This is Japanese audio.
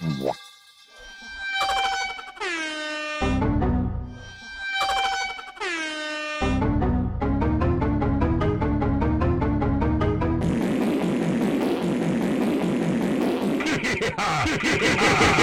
Ha ha ha!